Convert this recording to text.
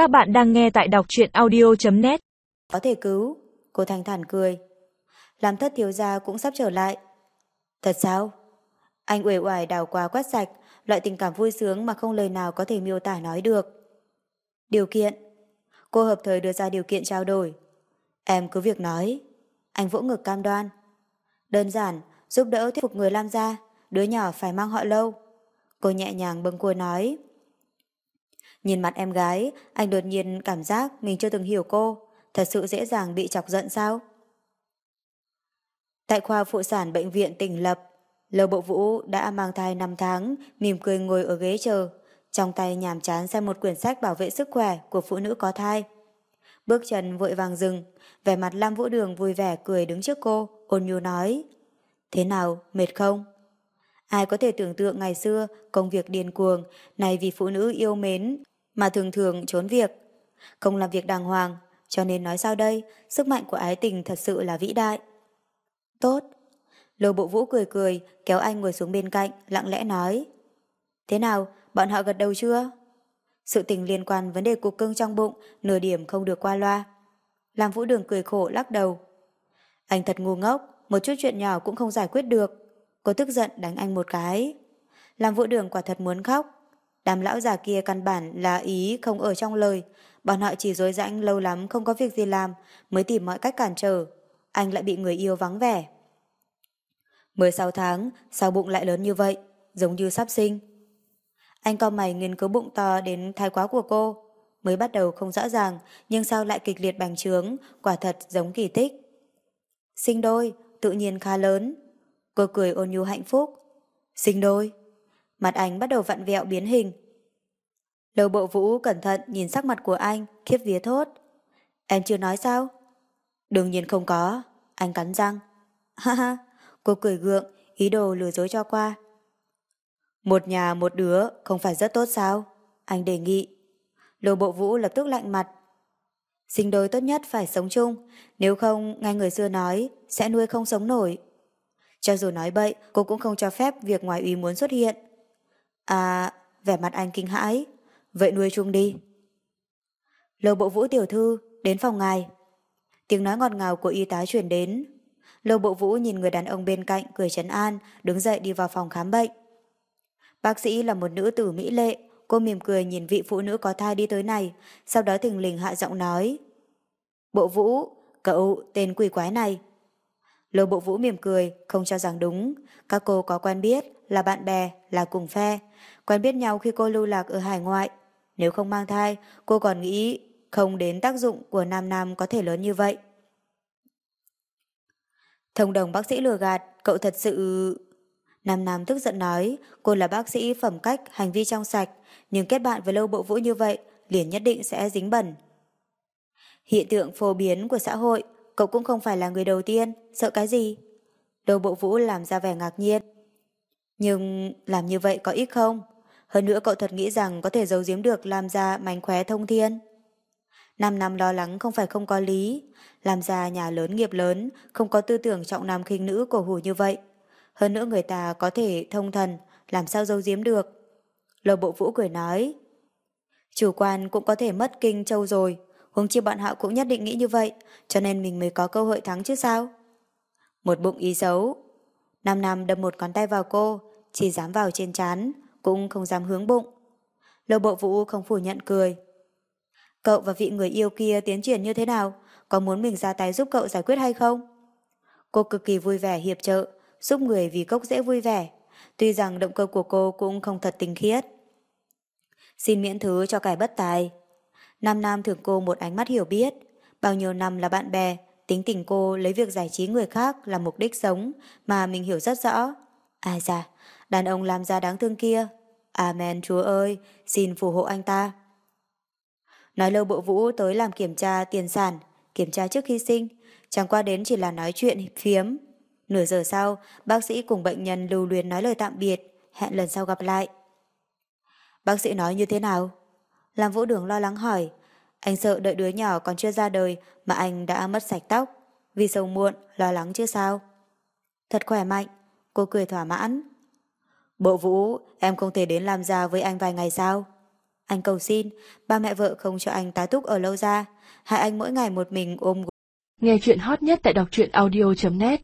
Các bạn đang nghe tại đọc truyện audio.net Có thể cứu, cô thanh thản cười. Làm thất thiếu gia cũng sắp trở lại. Thật sao? Anh uể oải đào qua quét sạch, loại tình cảm vui sướng mà không lời nào có thể miêu tả nói được. Điều kiện. Cô hợp thời đưa ra điều kiện trao đổi. Em cứ việc nói. Anh vỗ ngực cam đoan. Đơn giản, giúp đỡ thuyết phục người Lam gia, đứa nhỏ phải mang họ lâu. Cô nhẹ nhàng bâng cua nói. Nhìn mặt em gái, anh đột nhiên cảm giác mình chưa từng hiểu cô. Thật sự dễ dàng bị chọc giận sao? Tại khoa phụ sản bệnh viện tỉnh Lập, Lâu Bộ Vũ đã mang thai 5 tháng, mỉm cười ngồi ở ghế chờ, trong tay nhàm chán xem một quyển sách bảo vệ sức khỏe của phụ nữ có thai. Bước chân vội vàng dừng, vẻ mặt Lam Vũ Đường vui vẻ cười đứng trước cô, ôn nhu nói. Thế nào, mệt không? Ai có thể tưởng tượng ngày xưa công việc điên cuồng, này vì phụ nữ yêu mến mà thường thường trốn việc. Không làm việc đàng hoàng, cho nên nói sao đây, sức mạnh của ái tình thật sự là vĩ đại. Tốt. Lô bộ vũ cười cười, kéo anh ngồi xuống bên cạnh, lặng lẽ nói. Thế nào, bọn họ gật đầu chưa? Sự tình liên quan vấn đề cục cưng trong bụng, nửa điểm không được qua loa. Làm vũ đường cười khổ lắc đầu. Anh thật ngu ngốc, một chút chuyện nhỏ cũng không giải quyết được. Cô tức giận đánh anh một cái. Làm vũ đường quả thật muốn khóc. Đám lão già kia căn bản là ý không ở trong lời. Bọn họ chỉ dối rãnh lâu lắm không có việc gì làm mới tìm mọi cách cản trở. Anh lại bị người yêu vắng vẻ. 16 tháng, sao bụng lại lớn như vậy? Giống như sắp sinh. Anh co mày nghiên cứu bụng to đến thái quá của cô. Mới bắt đầu không rõ ràng, nhưng sao lại kịch liệt bành trướng, quả thật giống kỳ tích. Sinh đôi, tự nhiên khá lớn. Cô cười ôn nhu hạnh phúc. Sinh đôi. Mặt anh bắt đầu vặn vẹo biến hình. Lầu bộ vũ cẩn thận nhìn sắc mặt của anh, khiếp vía thốt. Em chưa nói sao? Đương nhiên không có. Anh cắn răng. Ha ha, cô cười gượng, ý đồ lừa dối cho qua. Một nhà một đứa không phải rất tốt sao? Anh đề nghị. Lầu bộ vũ lập tức lạnh mặt. Sinh đôi tốt nhất phải sống chung, nếu không, ngay người xưa nói, sẽ nuôi không sống nổi. Cho dù nói bậy, cô cũng không cho phép việc ngoài ý muốn xuất hiện. À, vẻ mặt anh kinh hãi. Vậy nuôi chung đi. Lầu bộ vũ tiểu thư, đến phòng ngài. Tiếng nói ngọt ngào của y tá chuyển đến. Lầu bộ vũ nhìn người đàn ông bên cạnh cười trấn an, đứng dậy đi vào phòng khám bệnh. Bác sĩ là một nữ tử mỹ lệ, cô mỉm cười nhìn vị phụ nữ có thai đi tới này, sau đó thình lình hạ giọng nói. Bộ vũ, cậu tên quỷ quái này. Lô bộ vũ mỉm cười, không cho rằng đúng. Các cô có quen biết, là bạn bè, là cùng phe. Quen biết nhau khi cô lưu lạc ở hải ngoại. Nếu không mang thai, cô còn nghĩ không đến tác dụng của nam nam có thể lớn như vậy. Thông đồng bác sĩ lừa gạt, cậu thật sự... Nam Nam tức giận nói, cô là bác sĩ phẩm cách, hành vi trong sạch, nhưng kết bạn với lâu bộ vũ như vậy, liền nhất định sẽ dính bẩn. Hiện tượng phổ biến của xã hội, cậu cũng không phải là người đầu tiên, sợ cái gì? đầu bộ vũ làm ra vẻ ngạc nhiên. Nhưng làm như vậy có ít không? Hơn nữa cậu thật nghĩ rằng có thể giấu giếm được làm ra mánh khóe thông thiên. Năm năm lo lắng không phải không có lý. Làm ra nhà lớn nghiệp lớn, không có tư tưởng trọng nam khinh nữ cổ hủ như vậy. Hơn nữa người ta có thể thông thần, làm sao giấu giếm được. Lầu bộ vũ cười nói. Chủ quan cũng có thể mất kinh châu rồi. Huống chi bọn họ cũng nhất định nghĩ như vậy, cho nên mình mới có cơ hội thắng chứ sao. Một bụng ý xấu. nam nam đâm một ngón tay vào cô, chỉ dám vào trên chán, cũng không dám hướng bụng. Lầu bộ vũ không phủ nhận cười. Cậu và vị người yêu kia tiến triển như thế nào? Có muốn mình ra tay giúp cậu giải quyết hay không? Cô cực kỳ vui vẻ hiệp trợ, giúp người vì cốc dễ vui vẻ. Tuy rằng động cơ của cô cũng không thật tình khiết. Xin miễn thứ cho cải bất tài. Nam Nam thường cô một ánh mắt hiểu biết. Bao nhiêu năm là bạn bè, tính tình cô lấy việc giải trí người khác là mục đích sống mà mình hiểu rất rõ. À Ai dạ, đàn ông làm ra đáng thương kia. Amen chúa ơi, xin phù hộ anh ta. Nói lâu bộ vũ tới làm kiểm tra tiền sản, kiểm tra trước khi sinh, chẳng qua đến chỉ là nói chuyện phiếm. Nửa giờ sau, bác sĩ cùng bệnh nhân lưu luyến nói lời tạm biệt, hẹn lần sau gặp lại. Bác sĩ nói như thế nào? Làm vũ đường lo lắng hỏi. Anh sợ đợi đứa nhỏ còn chưa ra đời mà anh đã mất sạch tóc. Vì sầu muộn, lo lắng chứ sao? Thật khỏe mạnh, cô cười thỏa mãn. Bộ vũ, em không thể đến làm già với anh vài ngày sao? Anh cầu xin, ba mẹ vợ không cho anh tá túc ở lâu ra. hại anh mỗi ngày một mình ôm Nghe chuyện hot nhất tại đọc truyện audio.net